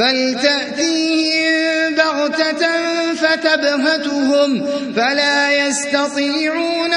بل تأتيهم بغتة فتبهتهم فلا يستطيعون